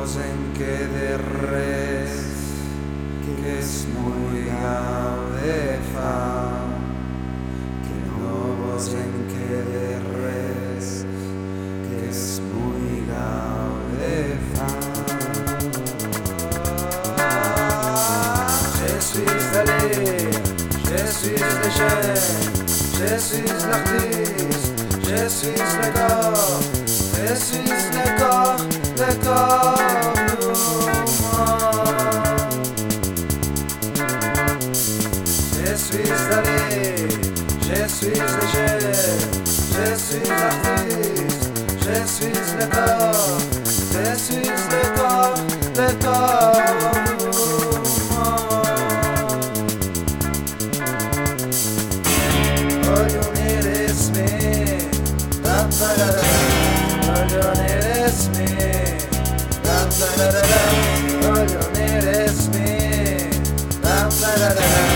tiempos en que de res que es muy gabefa, que novos en que de res que es muy gabefa. Jesús d'aller, Jesús de Jesús l'artiste, Jesús le corps, Jesús Suis je suis léger, je suis l'artiste, je suis le corps, je suis le corps, le corps humain. Oh, you eres me, da da da da.